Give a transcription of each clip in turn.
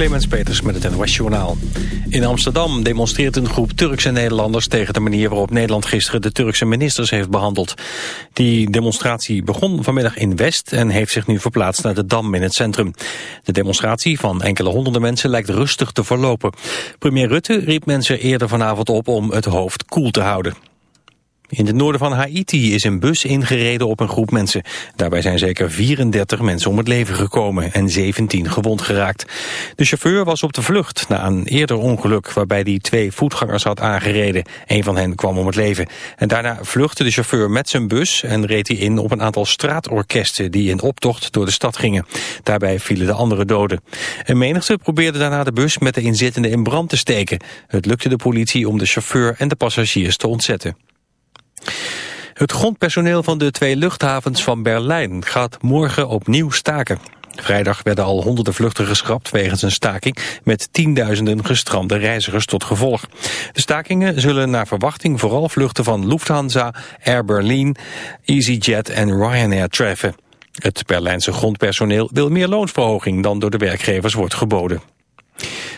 Clemens Peters met het NOS Journaal. In Amsterdam demonstreert een groep Turkse Nederlanders... tegen de manier waarop Nederland gisteren de Turkse ministers heeft behandeld. Die demonstratie begon vanmiddag in West... en heeft zich nu verplaatst naar de Dam in het centrum. De demonstratie van enkele honderden mensen lijkt rustig te verlopen. Premier Rutte riep mensen eerder vanavond op om het hoofd koel te houden. In het noorden van Haiti is een bus ingereden op een groep mensen. Daarbij zijn zeker 34 mensen om het leven gekomen en 17 gewond geraakt. De chauffeur was op de vlucht na een eerder ongeluk waarbij hij twee voetgangers had aangereden. Een van hen kwam om het leven. En daarna vluchtte de chauffeur met zijn bus en reed hij in op een aantal straatorkesten die in optocht door de stad gingen. Daarbij vielen de andere doden. Een menigte probeerde daarna de bus met de inzittenden in brand te steken. Het lukte de politie om de chauffeur en de passagiers te ontzetten. Het grondpersoneel van de twee luchthavens van Berlijn gaat morgen opnieuw staken. Vrijdag werden al honderden vluchten geschrapt wegens een staking met tienduizenden gestrande reizigers tot gevolg. De stakingen zullen naar verwachting vooral vluchten van Lufthansa, Air Berlin, EasyJet en Ryanair treffen. Het Berlijnse grondpersoneel wil meer loonsverhoging dan door de werkgevers wordt geboden.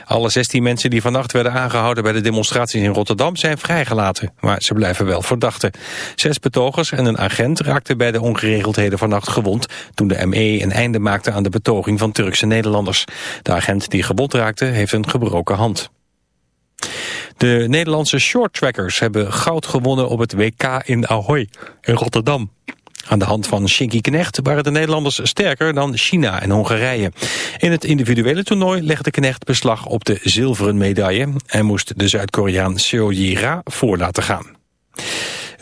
Alle 16 mensen die vannacht werden aangehouden bij de demonstraties in Rotterdam zijn vrijgelaten, maar ze blijven wel verdachten. Zes betogers en een agent raakten bij de ongeregeldheden vannacht gewond toen de ME een einde maakte aan de betoging van Turkse Nederlanders. De agent die gewond raakte heeft een gebroken hand. De Nederlandse shorttrackers hebben goud gewonnen op het WK in Ahoy in Rotterdam. Aan de hand van Shinky Knecht waren de Nederlanders sterker dan China en Hongarije. In het individuele toernooi legde Knecht beslag op de zilveren medaille... en moest de Zuid-Koreaan Seo Ji-ra voor laten gaan.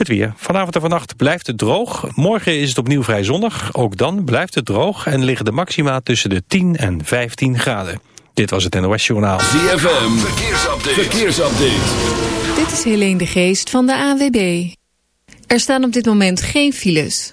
Het weer. Vanavond en vannacht blijft het droog. Morgen is het opnieuw vrij zonnig. Ook dan blijft het droog en liggen de maxima tussen de 10 en 15 graden. Dit was het NOS Journaal. ZFM. Verkeersupdate. Verkeersupdate. Dit is Helene de Geest van de AWB. Er staan op dit moment geen files.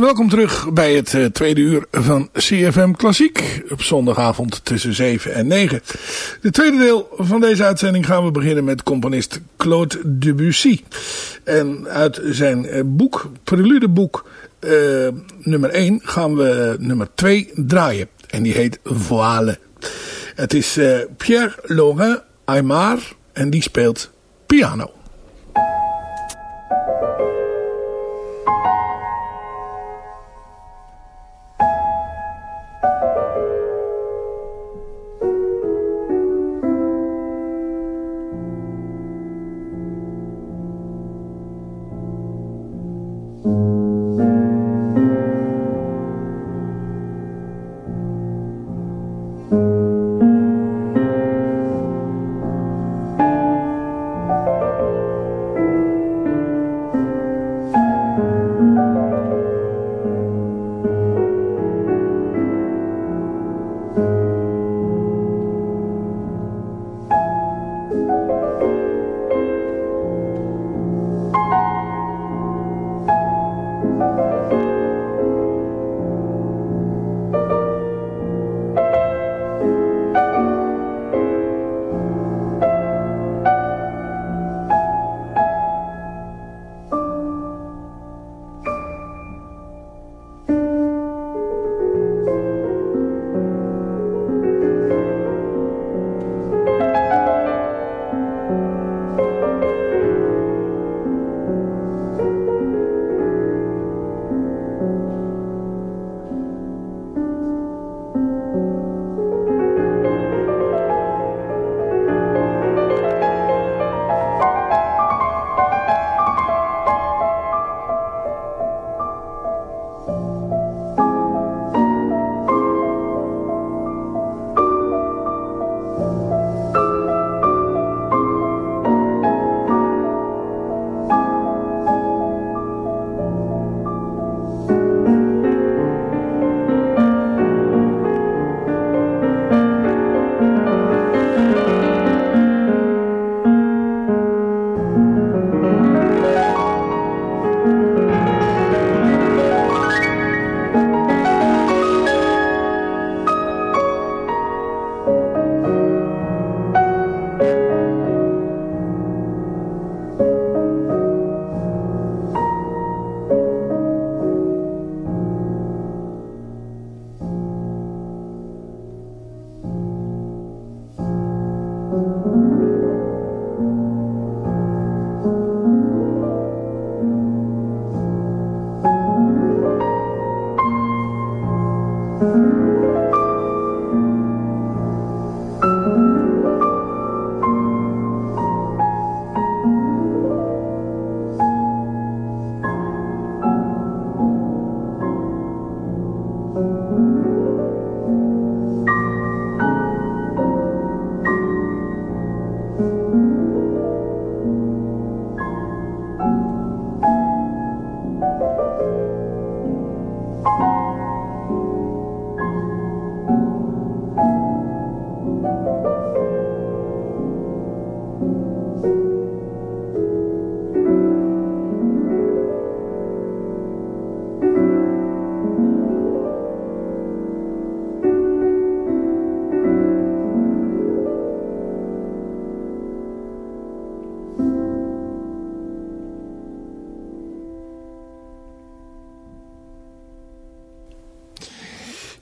Welkom terug bij het uh, tweede uur van CFM Klassiek. Op zondagavond tussen 7 en 9. De tweede deel van deze uitzending gaan we beginnen met componist Claude Debussy. En uit zijn uh, boek, preludeboek uh, nummer 1, gaan we nummer 2 draaien. En die heet Voile. Het is uh, Pierre-Laurent Aymar en die speelt piano.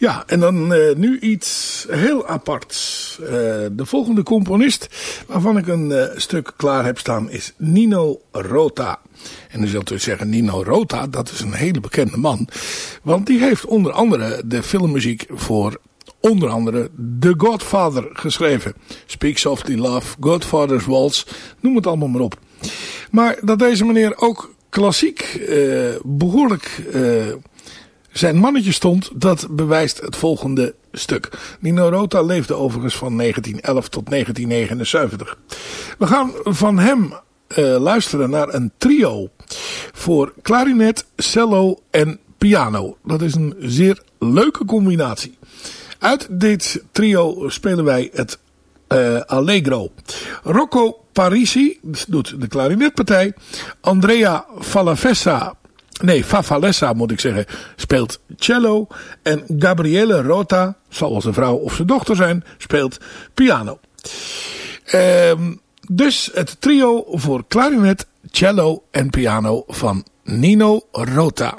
Ja, en dan uh, nu iets heel aparts. Uh, de volgende componist waarvan ik een uh, stuk klaar heb staan is Nino Rota. En dan zult u zeggen, Nino Rota, dat is een hele bekende man. Want die heeft onder andere de filmmuziek voor onder andere The Godfather geschreven. Speak Softly Love, Godfather's Waltz, noem het allemaal maar op. Maar dat deze meneer ook klassiek behoorlijk zijn mannetje stond, dat bewijst het volgende stuk. Nino Rota leefde overigens van 1911 tot 1979. We gaan van hem uh, luisteren naar een trio voor klarinet, cello en piano. Dat is een zeer leuke combinatie. Uit dit trio spelen wij het uh, Allegro. Rocco Parisi doet de klarinetpartij. Andrea Falavessa, nee Favalessa moet ik zeggen, speelt cello. En Gabriele Rota, zal zijn vrouw of zijn dochter zijn, speelt piano. Uh, dus het trio voor klarinet, cello en piano van Nino Rota.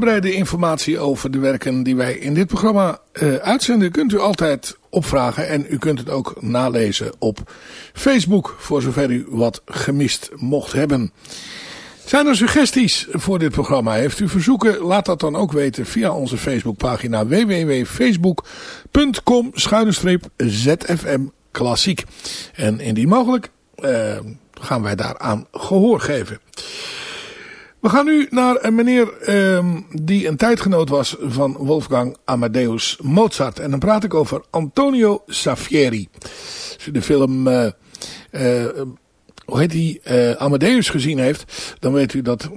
Uitgebreide informatie over de werken die wij in dit programma uh, uitzenden kunt u altijd opvragen. En u kunt het ook nalezen op Facebook voor zover u wat gemist mocht hebben. Zijn er suggesties voor dit programma? Heeft u verzoeken? Laat dat dan ook weten via onze Facebookpagina www.facebook.com ZFM Klassiek. En indien mogelijk uh, gaan wij daaraan gehoor geven. We gaan nu naar een meneer um, die een tijdgenoot was van Wolfgang Amadeus Mozart. En dan praat ik over Antonio Saffieri. Als u de film, uh, uh, hoe heet die, Amadeus gezien heeft, dan weet u dat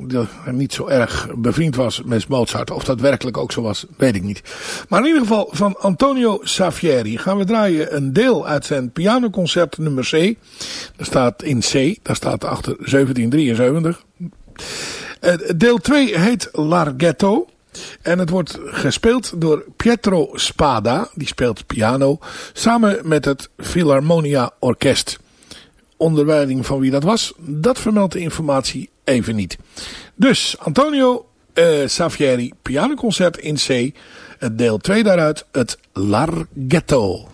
hij niet zo erg bevriend was met Mozart. Of dat werkelijk ook zo was, weet ik niet. Maar in ieder geval van Antonio Saffieri gaan we draaien een deel uit zijn pianoconcert nummer C. Dat staat in C, daar staat achter 1773. Eh, deel 2 heet Larghetto. En het wordt gespeeld door Pietro Spada, die speelt piano, samen met het Philharmonia Orkest. Onder van wie dat was, dat vermeldt de informatie even niet. Dus Antonio Safieri, pianoconcert in C, deel 2 daaruit, het Larghetto.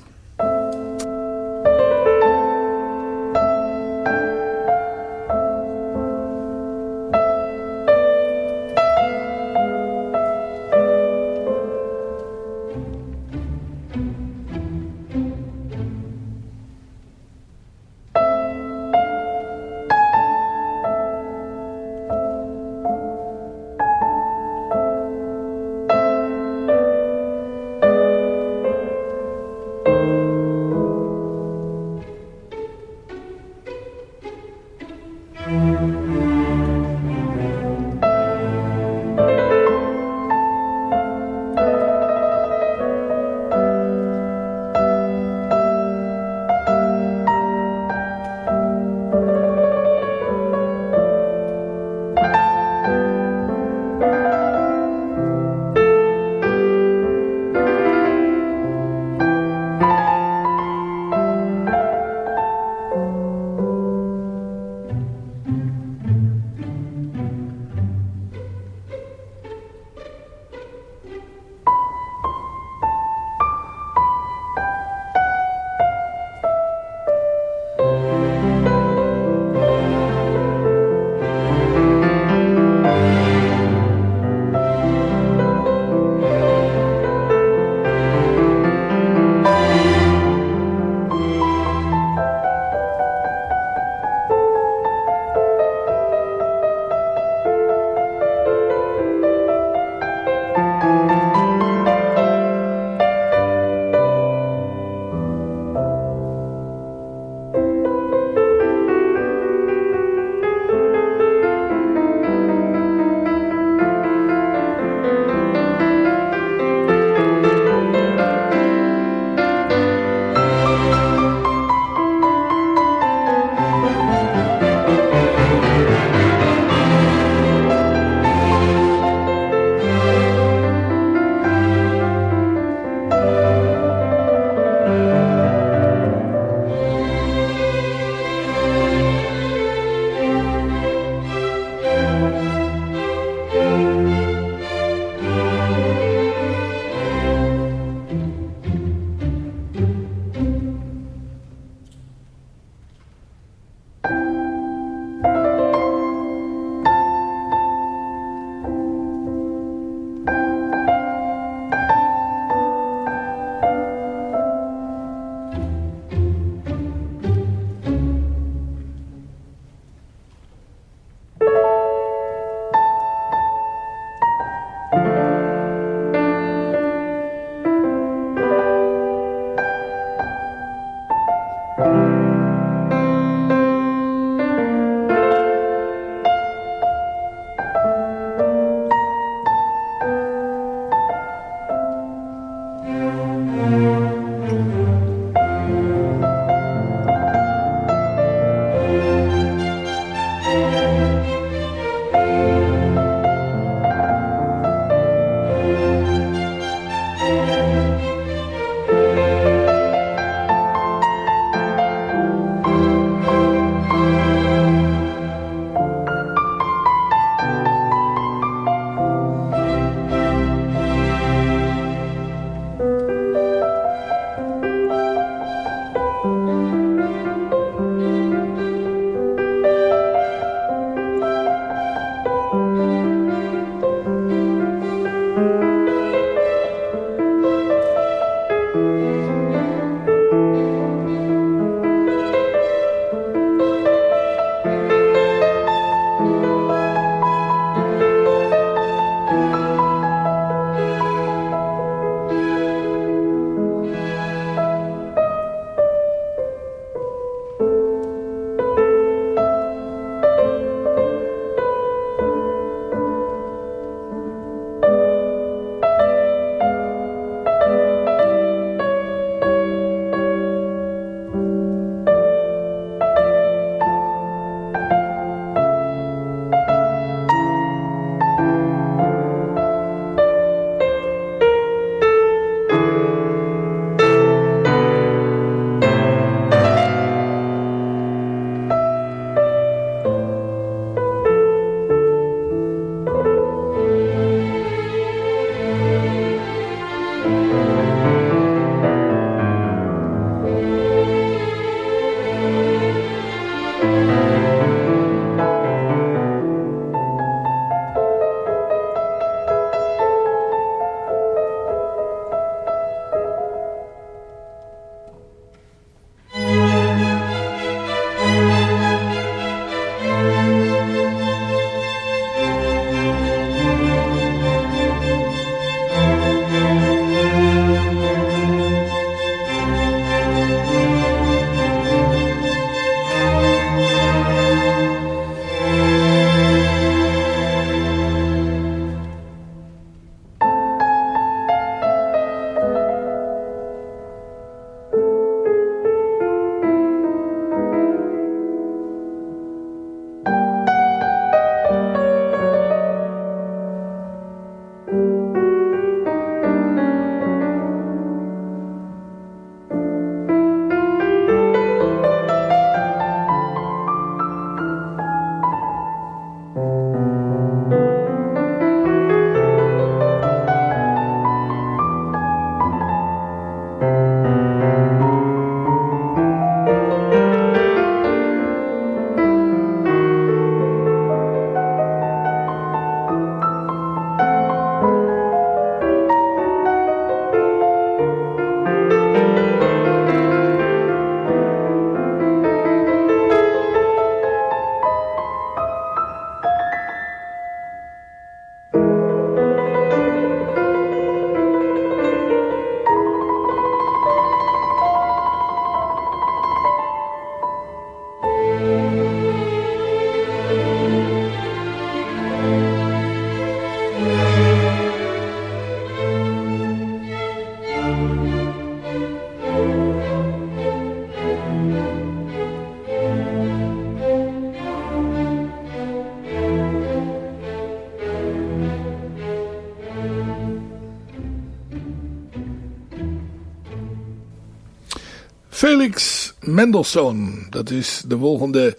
Felix Mendelssohn, dat is de volgende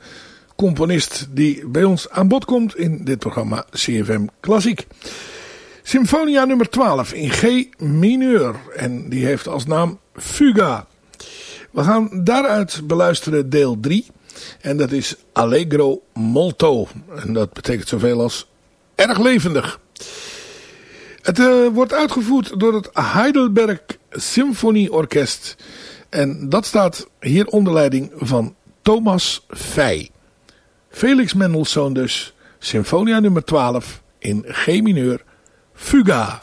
componist die bij ons aan bod komt in dit programma CFM Klassiek. Symfonia nummer 12 in G mineur en die heeft als naam Fuga. We gaan daaruit beluisteren deel 3 en dat is Allegro Molto en dat betekent zoveel als erg levendig. Het uh, wordt uitgevoerd door het Heidelberg Symfonieorkest en dat staat hier onder leiding van Thomas Fey. Felix Mendelssohn dus, Symfonia nummer 12 in G mineur, Fuga.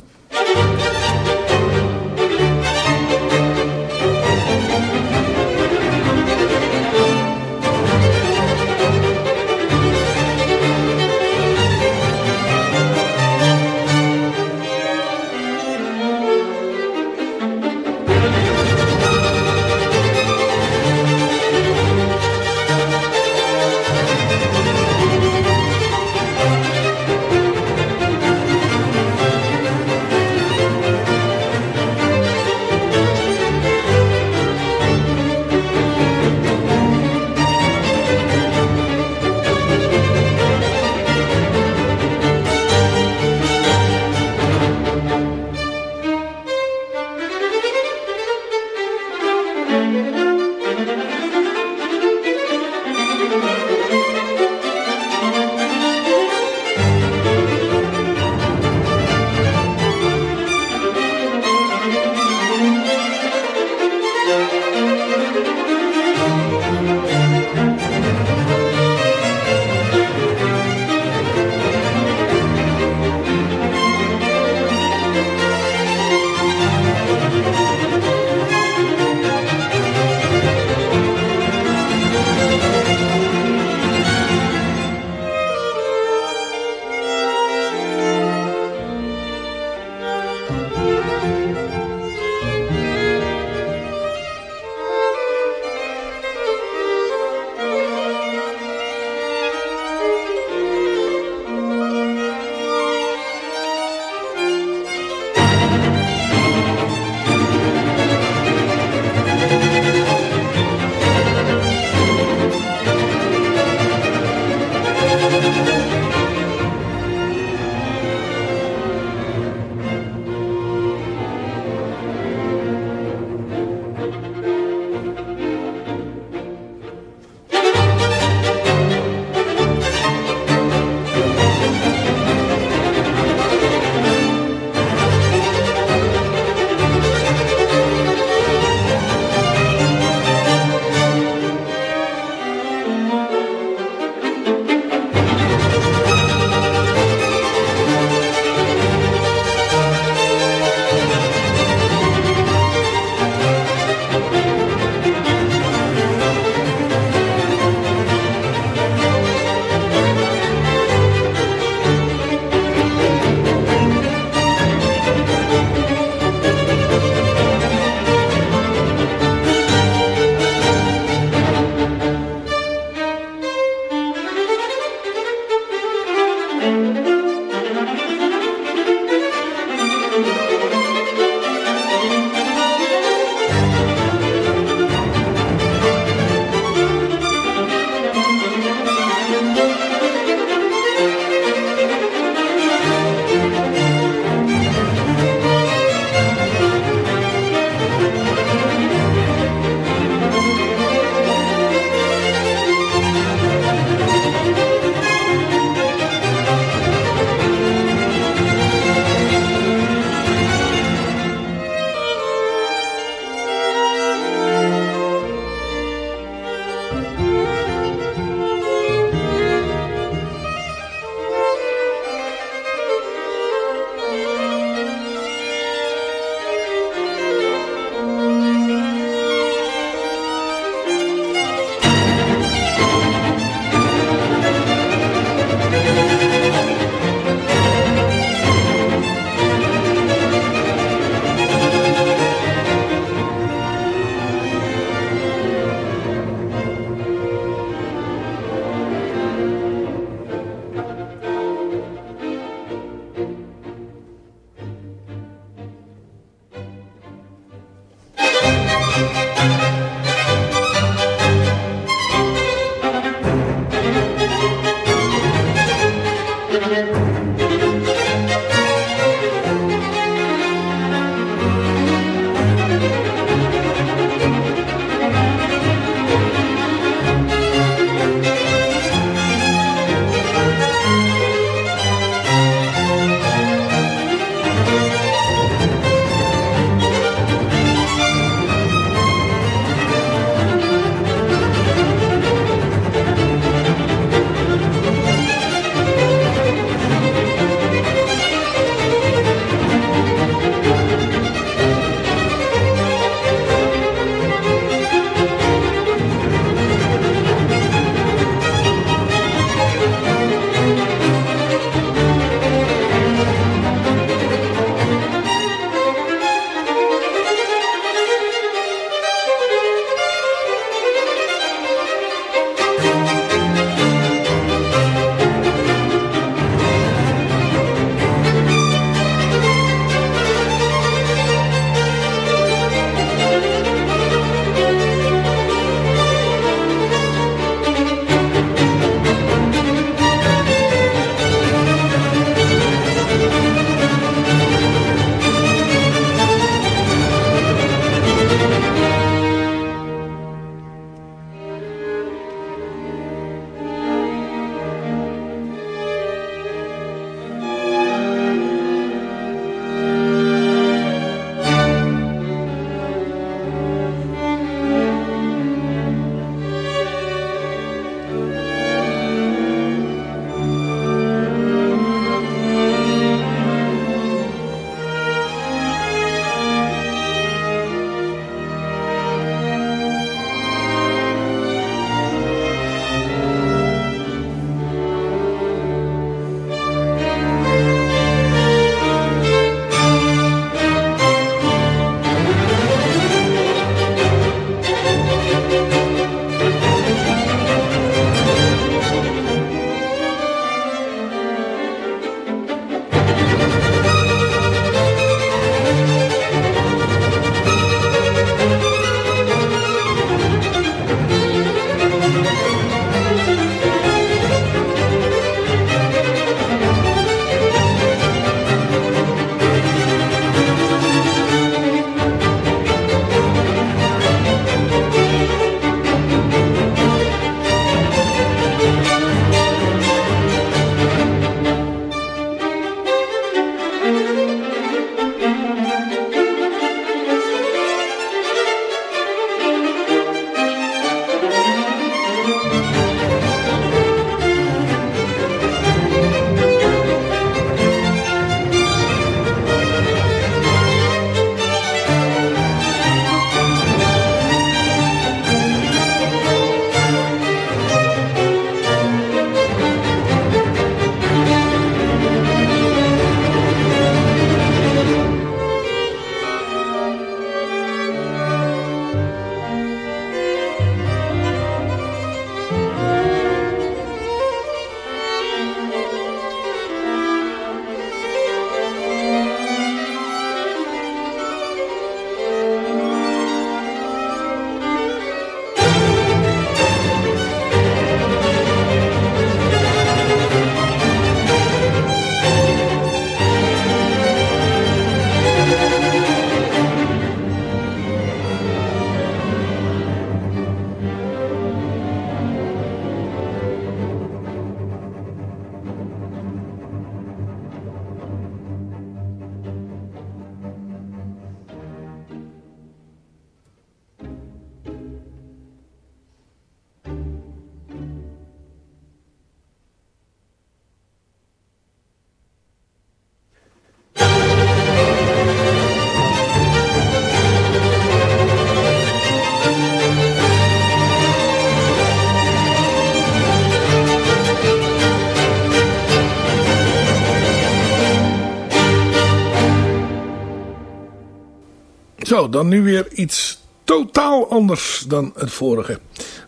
Dan nu weer iets totaal anders dan het vorige.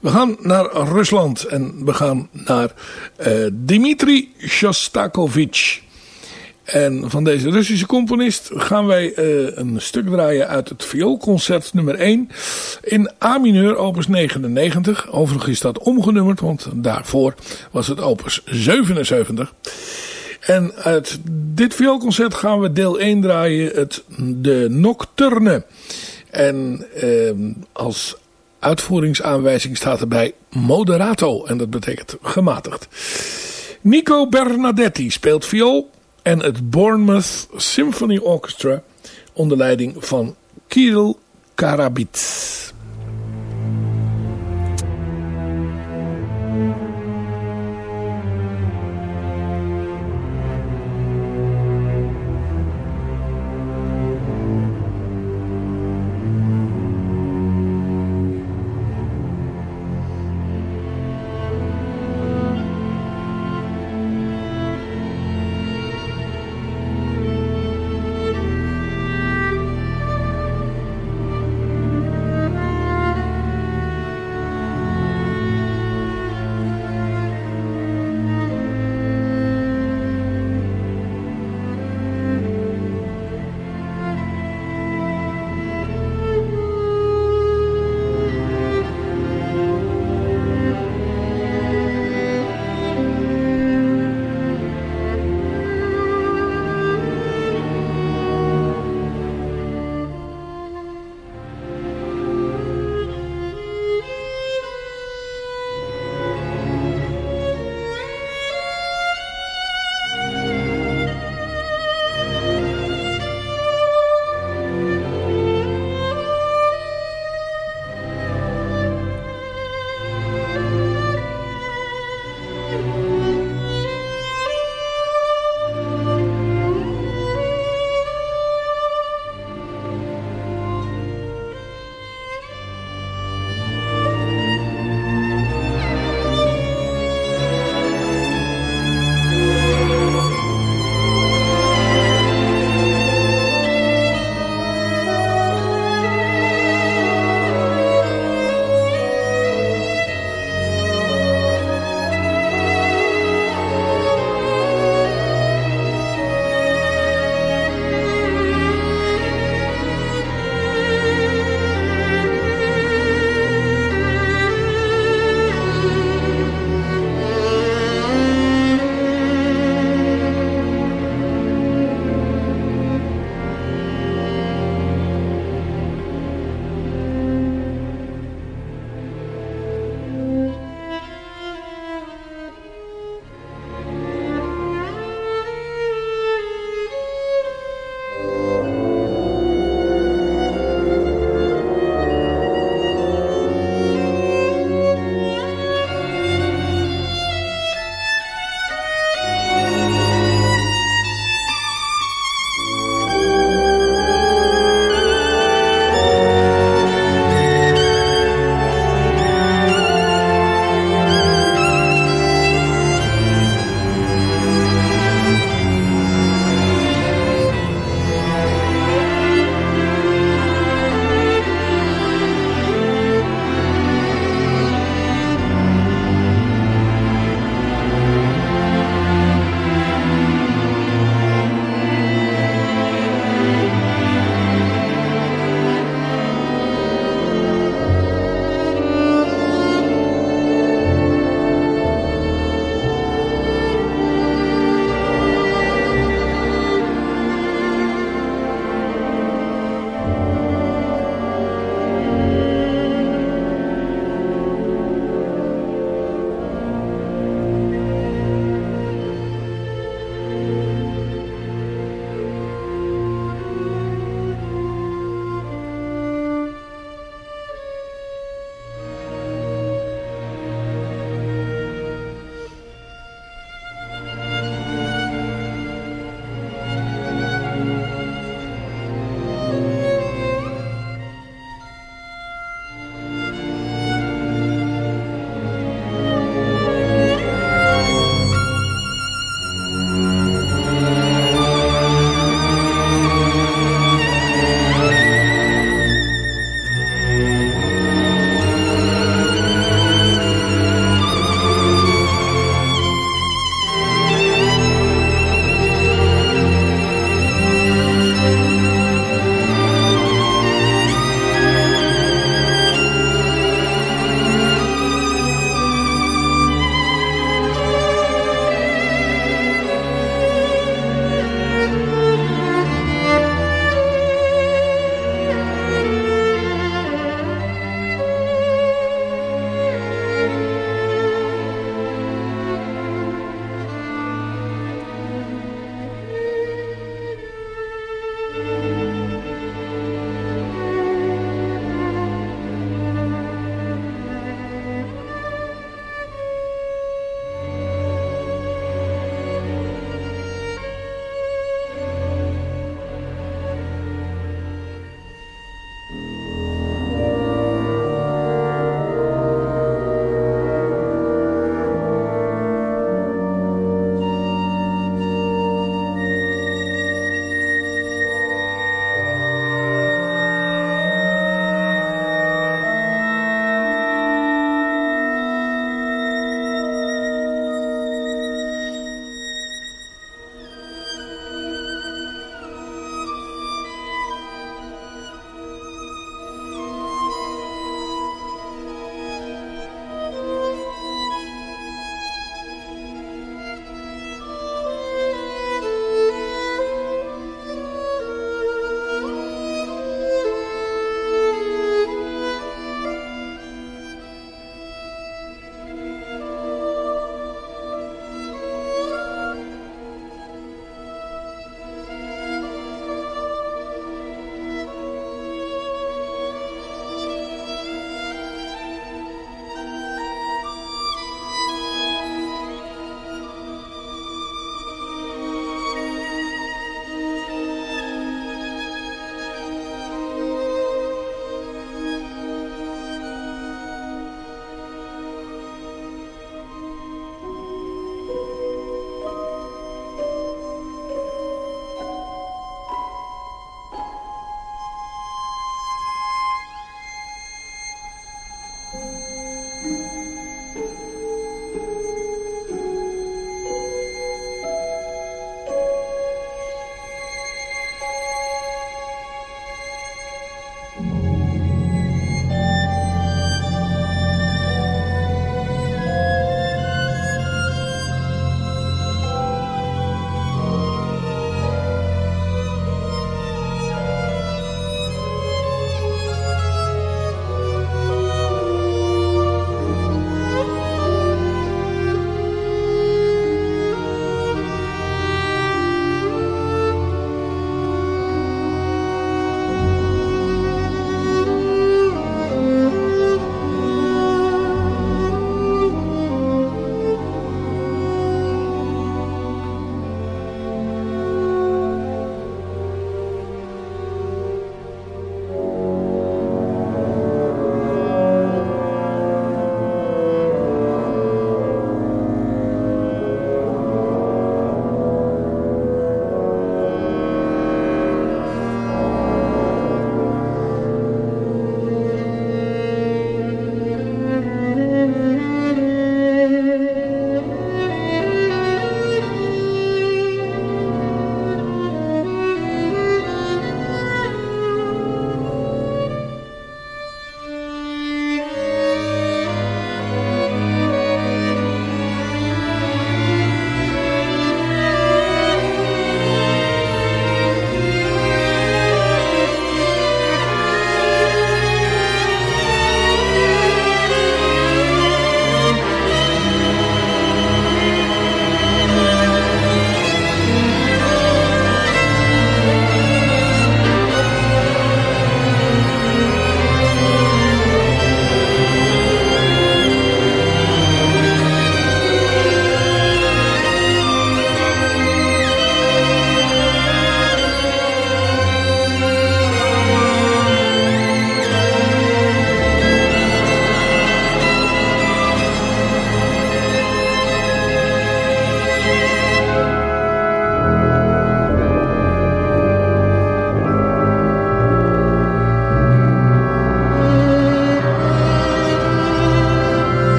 We gaan naar Rusland en we gaan naar uh, Dmitri Shostakovich. En van deze Russische componist gaan wij uh, een stuk draaien uit het vioolconcert nummer 1 in A mineur, opus 99. Overigens is dat omgenummerd, want daarvoor was het opus 77. En uit dit vioolconcert gaan we deel 1 draaien, het, de Nocturne. En eh, als uitvoeringsaanwijzing staat erbij moderato. En dat betekent gematigd. Nico Bernadetti speelt viool. En het Bournemouth Symphony Orchestra onder leiding van Kirill Karabits.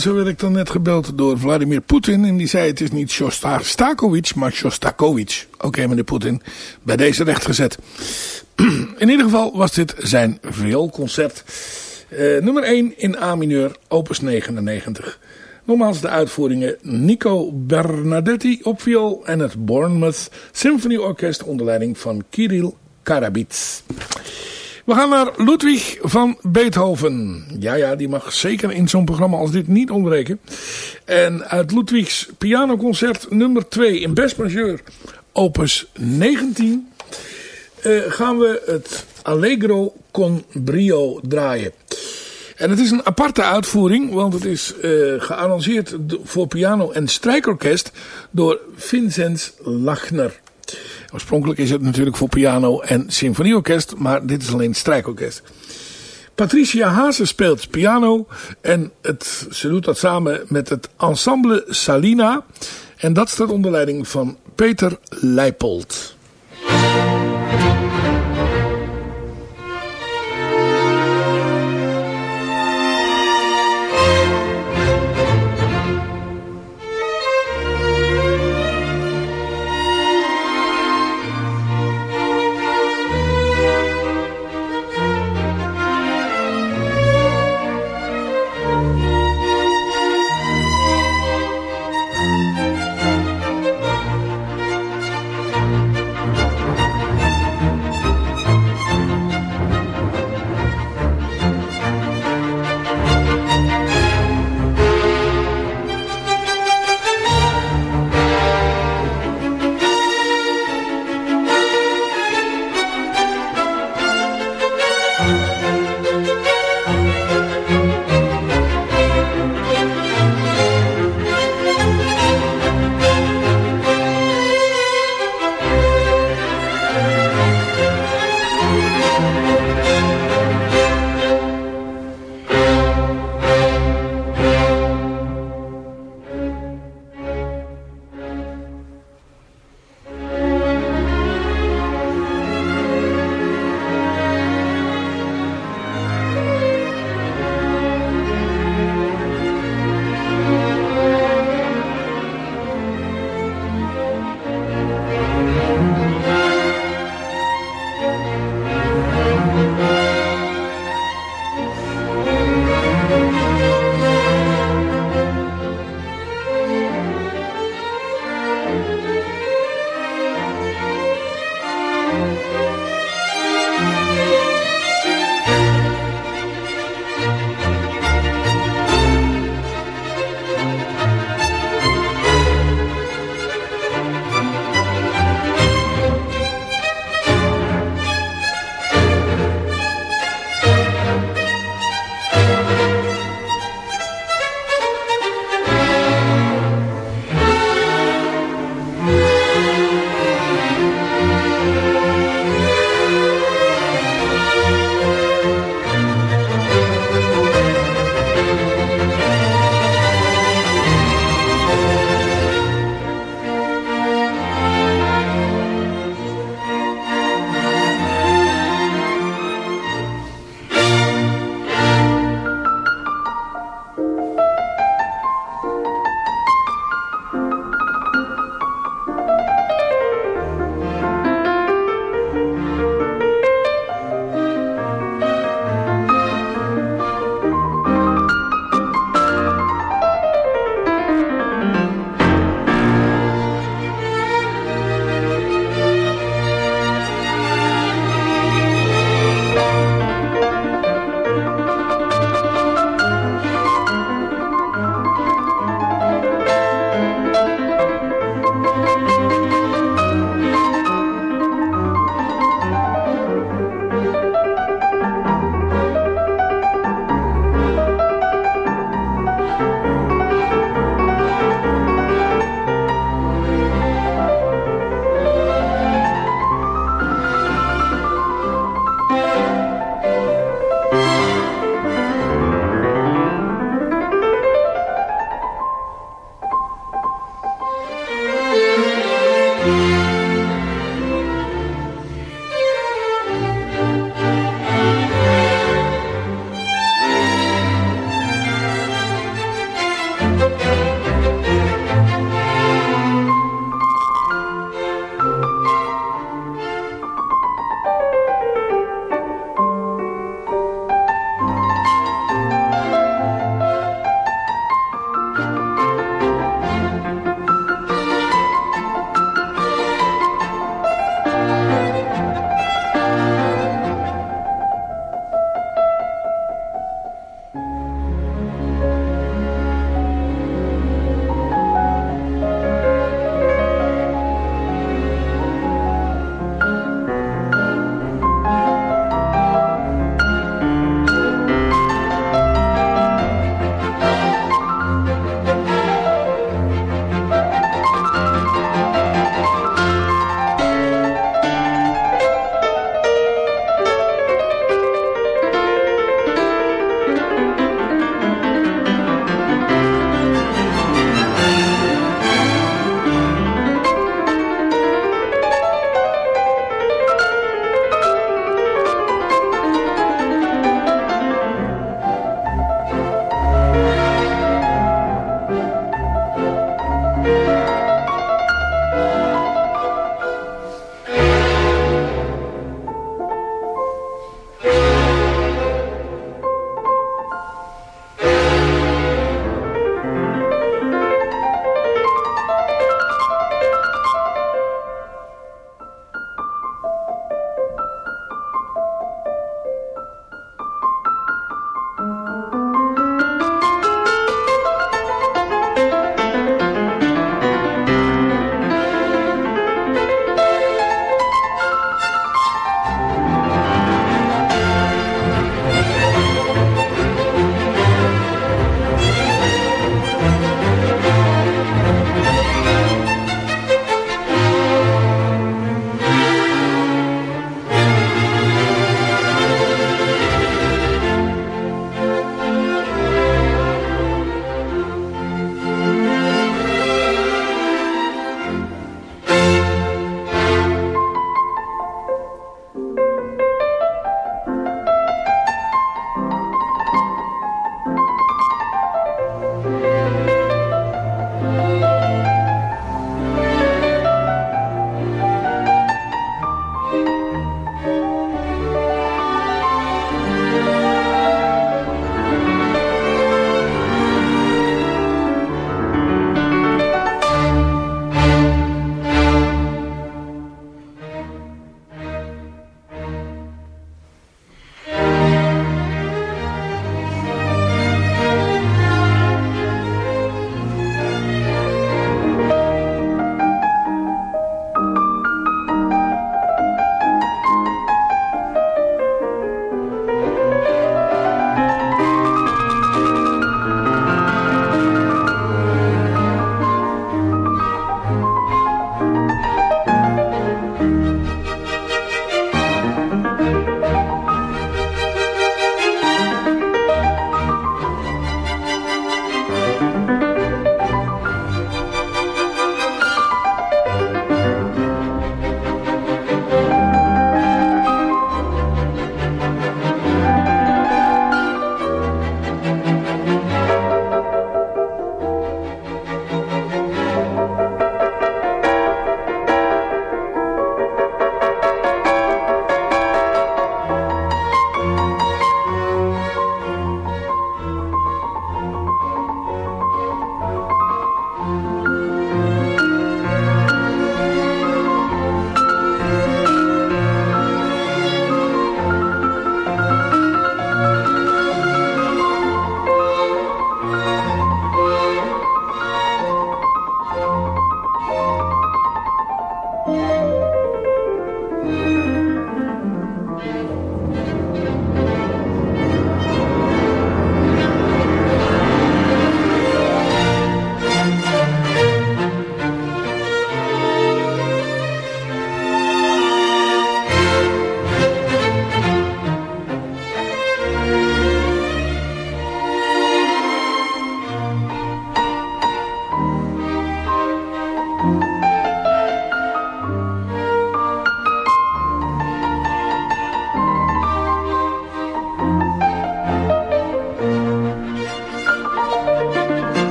Zo werd ik dan net gebeld door Vladimir Poetin. En die zei het is niet Shostakovich, maar Shostakovich. Oké meneer Poetin, bij deze rechtgezet. In ieder geval was dit zijn vioolconcert. Uh, nummer 1 in A mineur, opus 99. Nogmaals de uitvoeringen Nico Bernadetti op viool en het Bournemouth Symphony Orkest onder leiding van Kirill Karabits. We gaan naar Ludwig van Beethoven. Ja, ja, die mag zeker in zo'n programma als dit niet ontbreken. En uit Ludwigs pianoconcert nummer 2 in Best Majeur, opus 19, uh, eh, gaan we het Allegro con brio draaien. En het is een aparte uitvoering, want het is uh, gearrangeerd voor piano en strijkorkest door Vincent Lachner. Oorspronkelijk is het natuurlijk voor piano en symfonieorkest, maar dit is alleen strijkorkest. Patricia Haase speelt piano en het, ze doet dat samen met het ensemble Salina. En dat staat onder leiding van Peter Leipold.